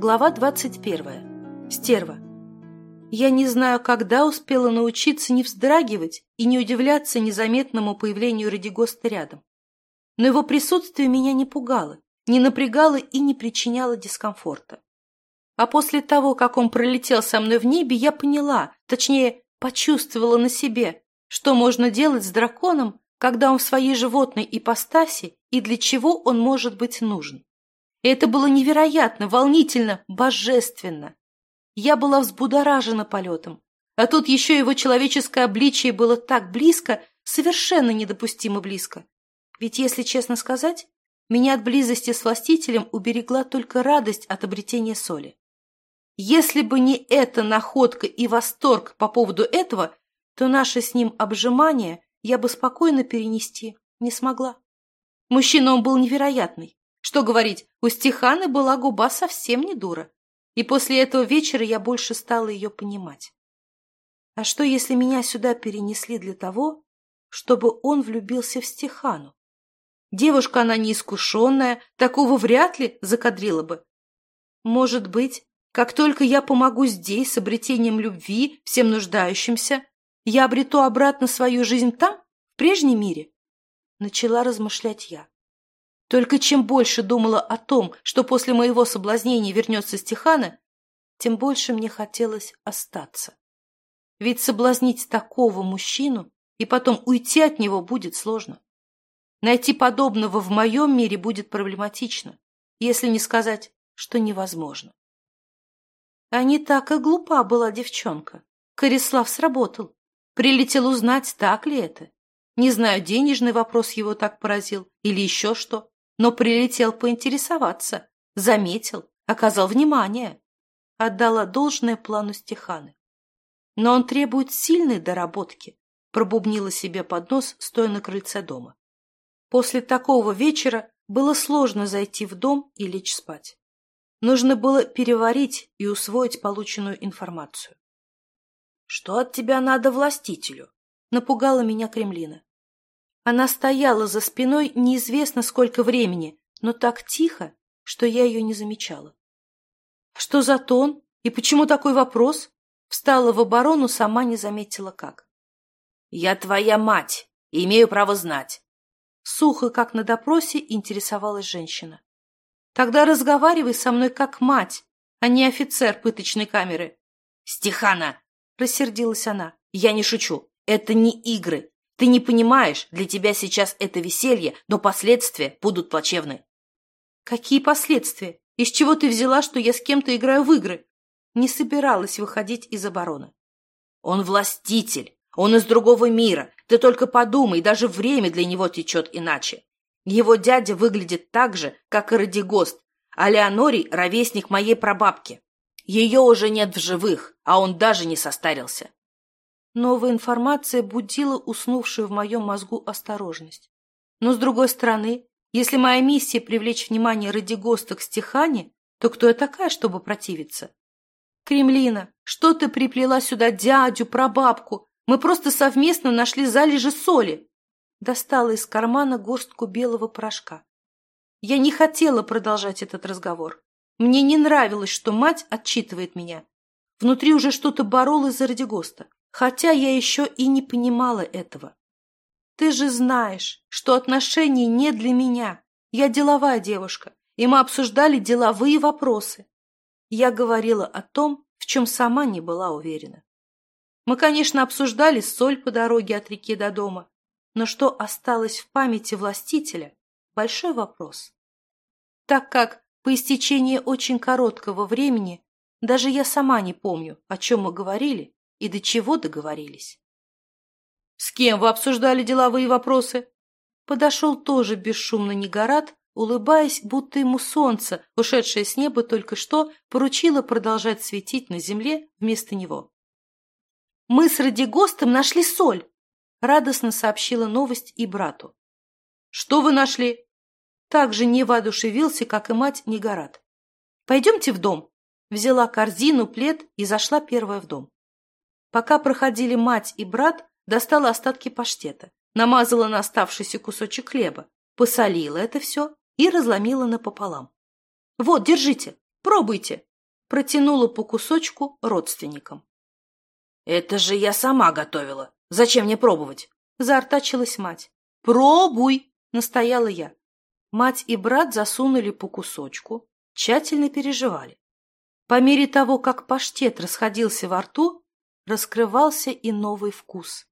Глава 21. Стерва. Я не знаю, когда успела научиться не вздрагивать и не удивляться незаметному появлению Радигоста рядом. Но его присутствие меня не пугало, не напрягало и не причиняло дискомфорта. А после того, как он пролетел со мной в небе, я поняла, точнее, почувствовала на себе, что можно делать с драконом, когда он в своей животной ипостаси и для чего он может быть нужен. Это было невероятно, волнительно, божественно. Я была взбудоражена полетом, а тут еще его человеческое обличие было так близко, совершенно недопустимо близко. Ведь, если честно сказать, меня от близости с властителем уберегла только радость от обретения соли. Если бы не эта находка и восторг по поводу этого, то наше с ним обжимание я бы спокойно перенести не смогла. Мужчина он был невероятный. Что говорить, у Стеханы была губа совсем не дура. И после этого вечера я больше стала ее понимать. А что, если меня сюда перенесли для того, чтобы он влюбился в Стехану? Девушка она неискушенная, такого вряд ли закадрила бы. Может быть, как только я помогу здесь с обретением любви всем нуждающимся, я обрету обратно свою жизнь там, в прежнем мире? Начала размышлять я. Только чем больше думала о том, что после моего соблазнения вернется Стехана, тем больше мне хотелось остаться. Ведь соблазнить такого мужчину и потом уйти от него будет сложно. Найти подобного в моем мире будет проблематично, если не сказать, что невозможно. А не так и глупа была девчонка. Корислав сработал. Прилетел узнать, так ли это. Не знаю, денежный вопрос его так поразил или еще что но прилетел поинтересоваться, заметил, оказал внимание. Отдала должное плану Стеханы. Но он требует сильной доработки, пробубнила себе под нос, стоя на крыльце дома. После такого вечера было сложно зайти в дом и лечь спать. Нужно было переварить и усвоить полученную информацию. — Что от тебя надо властителю? — напугала меня Кремлина. Она стояла за спиной неизвестно сколько времени, но так тихо, что я ее не замечала. Что за тон? И почему такой вопрос? Встала в оборону, сама не заметила как. «Я твоя мать и имею право знать». Сухо, как на допросе, интересовалась женщина. «Тогда разговаривай со мной как мать, а не офицер пыточной камеры». «Стехана!» — рассердилась она. «Я не шучу. Это не игры. Ты не понимаешь, для тебя сейчас это веселье, но последствия будут плачевны. Какие последствия? Из чего ты взяла, что я с кем-то играю в игры? Не собиралась выходить из обороны. Он властитель, он из другого мира. Ты только подумай, даже время для него течет иначе. Его дядя выглядит так же, как и Радигост, а Леонорий — ровесник моей прабабки. Ее уже нет в живых, а он даже не состарился. Новая информация будила уснувшую в моем мозгу осторожность. Но, с другой стороны, если моя миссия привлечь внимание Радигоста к стихане, то кто я такая, чтобы противиться? Кремлина, что ты приплела сюда дядю, прабабку? Мы просто совместно нашли залежи соли. Достала из кармана горстку белого порошка. Я не хотела продолжать этот разговор. Мне не нравилось, что мать отчитывает меня. Внутри уже что-то боролось за Радигоста хотя я еще и не понимала этого. Ты же знаешь, что отношения не для меня. Я деловая девушка, и мы обсуждали деловые вопросы. Я говорила о том, в чем сама не была уверена. Мы, конечно, обсуждали соль по дороге от реки до дома, но что осталось в памяти властителя – большой вопрос. Так как по истечении очень короткого времени даже я сама не помню, о чем мы говорили, и до чего договорились. «С кем вы обсуждали деловые вопросы?» Подошел тоже бесшумно Негорат, улыбаясь, будто ему солнце, ушедшее с неба только что, поручило продолжать светить на земле вместо него. «Мы с Радигостом нашли соль!» — радостно сообщила новость и брату. «Что вы нашли?» Так же не воодушевился, как и мать Негорат. «Пойдемте в дом!» Взяла корзину, плед и зашла первая в дом. Пока проходили мать и брат, достала остатки паштета, намазала на оставшийся кусочек хлеба, посолила это все и разломила напополам. «Вот, держите, пробуйте!» протянула по кусочку родственникам. «Это же я сама готовила. Зачем мне пробовать?» — заортачилась мать. «Пробуй!» — настояла я. Мать и брат засунули по кусочку, тщательно переживали. По мере того, как паштет расходился во рту, раскрывался и новый вкус.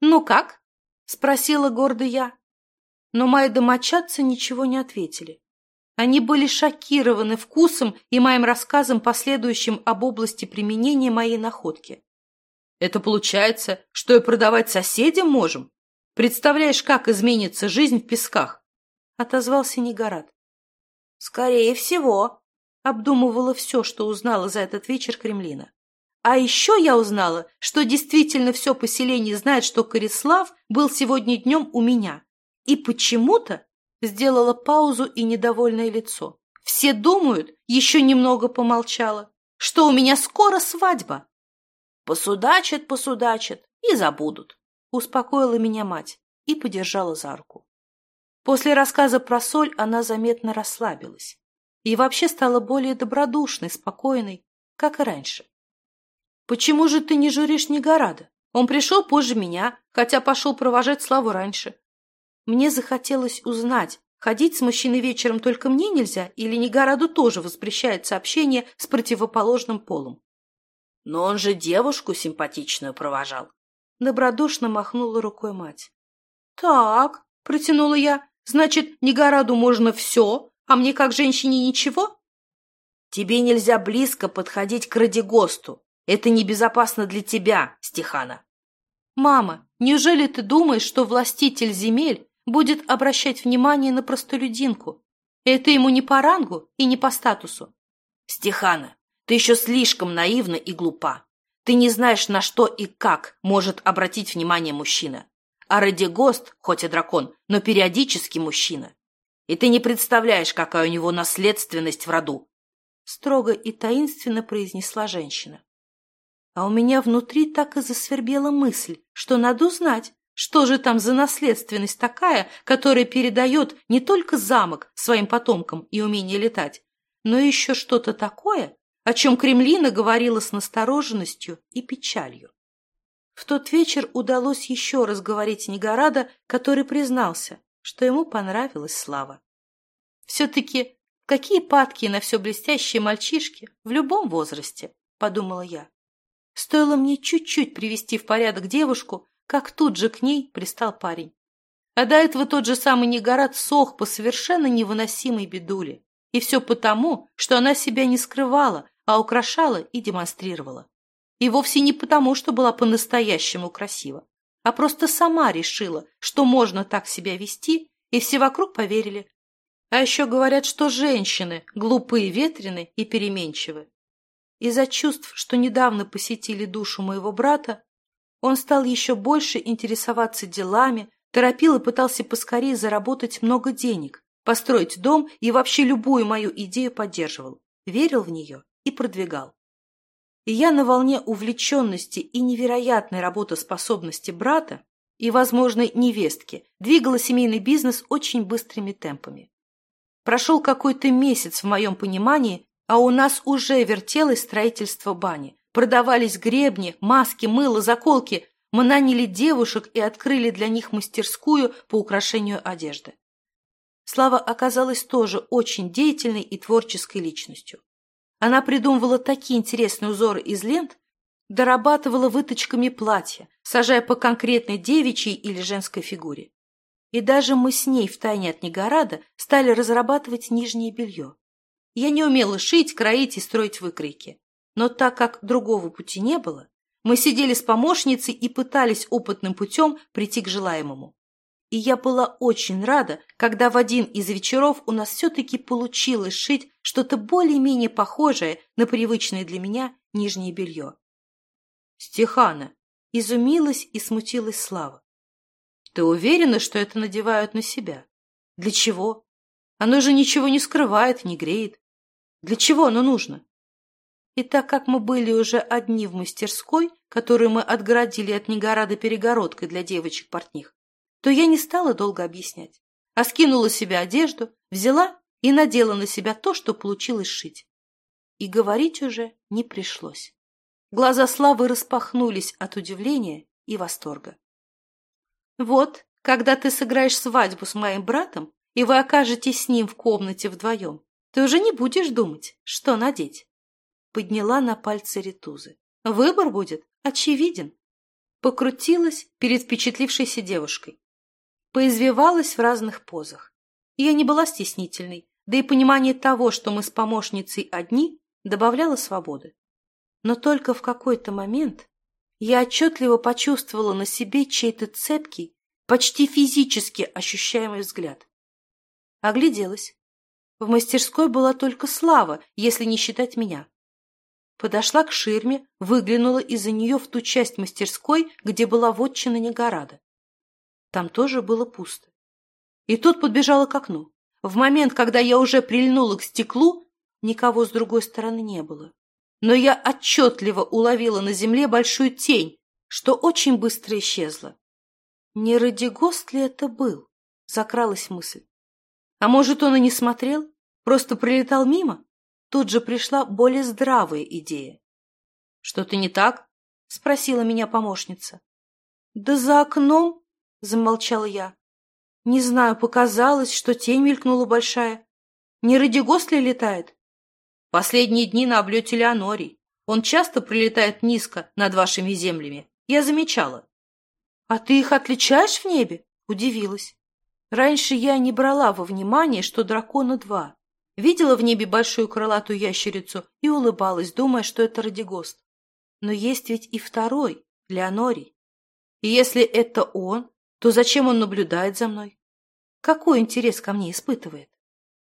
«Ну как?» — спросила гордо я. Но мои домочадцы ничего не ответили. Они были шокированы вкусом и моим рассказом, последующим об области применения моей находки. «Это получается, что и продавать соседям можем? Представляешь, как изменится жизнь в песках?» — отозвался Негорат. «Скорее всего», — обдумывала все, что узнала за этот вечер Кремлина. А еще я узнала, что действительно все поселение знает, что Корислав был сегодня днем у меня. И почему-то сделала паузу и недовольное лицо. Все думают, еще немного помолчала, что у меня скоро свадьба. Посудачат, посудачат и забудут. Успокоила меня мать и подержала за руку. После рассказа про соль она заметно расслабилась и вообще стала более добродушной, спокойной, как и раньше. «Почему же ты не журишь Негорада? Он пришел позже меня, хотя пошел провожать Славу раньше. Мне захотелось узнать, ходить с мужчиной вечером только мне нельзя или Негораду тоже воспрещается общение с противоположным полом. Но он же девушку симпатичную провожал. Добродушно махнула рукой мать. «Так», — протянула я, — «значит, Негораду можно все, а мне как женщине ничего?» «Тебе нельзя близко подходить к Радигосту. Это небезопасно для тебя, Стехана». «Мама, неужели ты думаешь, что властитель земель будет обращать внимание на простолюдинку. Это ему не по рангу и не по статусу. Стехана, ты еще слишком наивна и глупа. Ты не знаешь, на что и как может обратить внимание мужчина. А Радигост, хоть и дракон, но периодически мужчина. И ты не представляешь, какая у него наследственность в роду. Строго и таинственно произнесла женщина. А у меня внутри так и засвербела мысль, что надо узнать, что же там за наследственность такая, которая передает не только замок своим потомкам и умение летать, но еще что-то такое, о чем Кремлина говорила с настороженностью и печалью. В тот вечер удалось еще раз говорить Негорада, который признался, что ему понравилась слава. Все-таки какие падки на все блестящие мальчишки в любом возрасте, подумала я. Стоило мне чуть-чуть привести в порядок девушку, как тут же к ней пристал парень. А до этого тот же самый Негорат сох по совершенно невыносимой бедуле. И все потому, что она себя не скрывала, а украшала и демонстрировала. И вовсе не потому, что была по-настоящему красива, а просто сама решила, что можно так себя вести, и все вокруг поверили. А еще говорят, что женщины глупые, ветрены и переменчивы. Из-за чувств, что недавно посетили душу моего брата, он стал еще больше интересоваться делами, торопил и пытался поскорее заработать много денег, построить дом и вообще любую мою идею поддерживал, верил в нее и продвигал. И я на волне увлеченности и невероятной работоспособности брата и возможной невестки двигала семейный бизнес очень быстрыми темпами. Прошел какой-то месяц в моем понимании, а у нас уже вертелось строительство бани, Продавались гребни, маски, мыло, заколки. Мы наняли девушек и открыли для них мастерскую по украшению одежды. Слава оказалась тоже очень деятельной и творческой личностью. Она придумывала такие интересные узоры из лент, дорабатывала выточками платья, сажая по конкретной девичьей или женской фигуре. И даже мы с ней втайне от Негорада стали разрабатывать нижнее белье. Я не умела шить, кроить и строить выкройки. Но так как другого пути не было, мы сидели с помощницей и пытались опытным путем прийти к желаемому. И я была очень рада, когда в один из вечеров у нас все-таки получилось шить что-то более-менее похожее на привычное для меня нижнее белье. Стехана изумилась и смутилась Слава. Ты уверена, что это надевают на себя? Для чего? Оно же ничего не скрывает, не греет. Для чего оно нужно? И так как мы были уже одни в мастерской, которую мы отгородили от Негорада перегородкой для девочек-портних, то я не стала долго объяснять, а скинула себе одежду, взяла и надела на себя то, что получилось шить. и говорить уже не пришлось. Глаза Славы распахнулись от удивления и восторга. «Вот, когда ты сыграешь свадьбу с моим братом, и вы окажетесь с ним в комнате вдвоем, ты уже не будешь думать, что надеть». Подняла на пальцы ритузы. «Выбор будет очевиден». Покрутилась перед впечатлившейся девушкой. Поизвивалась в разных позах. Я не была стеснительной, да и понимание того, что мы с помощницей одни, добавляло свободы. Но только в какой-то момент я отчетливо почувствовала на себе чей-то цепкий, почти физически ощущаемый взгляд. Огляделась. В мастерской была только Слава, если не считать меня. Подошла к ширме, выглянула из-за нее в ту часть мастерской, где была вотчина Негорада. Там тоже было пусто. И тут подбежала к окну. В момент, когда я уже прильнула к стеклу, никого с другой стороны не было. Но я отчетливо уловила на земле большую тень, что очень быстро исчезла. Не Радигост ли это был? Закралась мысль. А может, он и не смотрел? Просто прилетал мимо? Тут же пришла более здравая идея. «Что-то не так?» — спросила меня помощница. «Да за окном!» — замолчала я. Не знаю, показалось, что тень мелькнула большая. Не Радигост ли летает? Последние дни на облете Леонорий. Он часто прилетает низко над вашими землями. Я замечала. А ты их отличаешь в небе? Удивилась. Раньше я не брала во внимание, что дракона два. Видела в небе большую крылатую ящерицу и улыбалась, думая, что это Радигост. Но есть ведь и второй, Леонорий. И если это он, то зачем он наблюдает за мной? Какой интерес ко мне испытывает?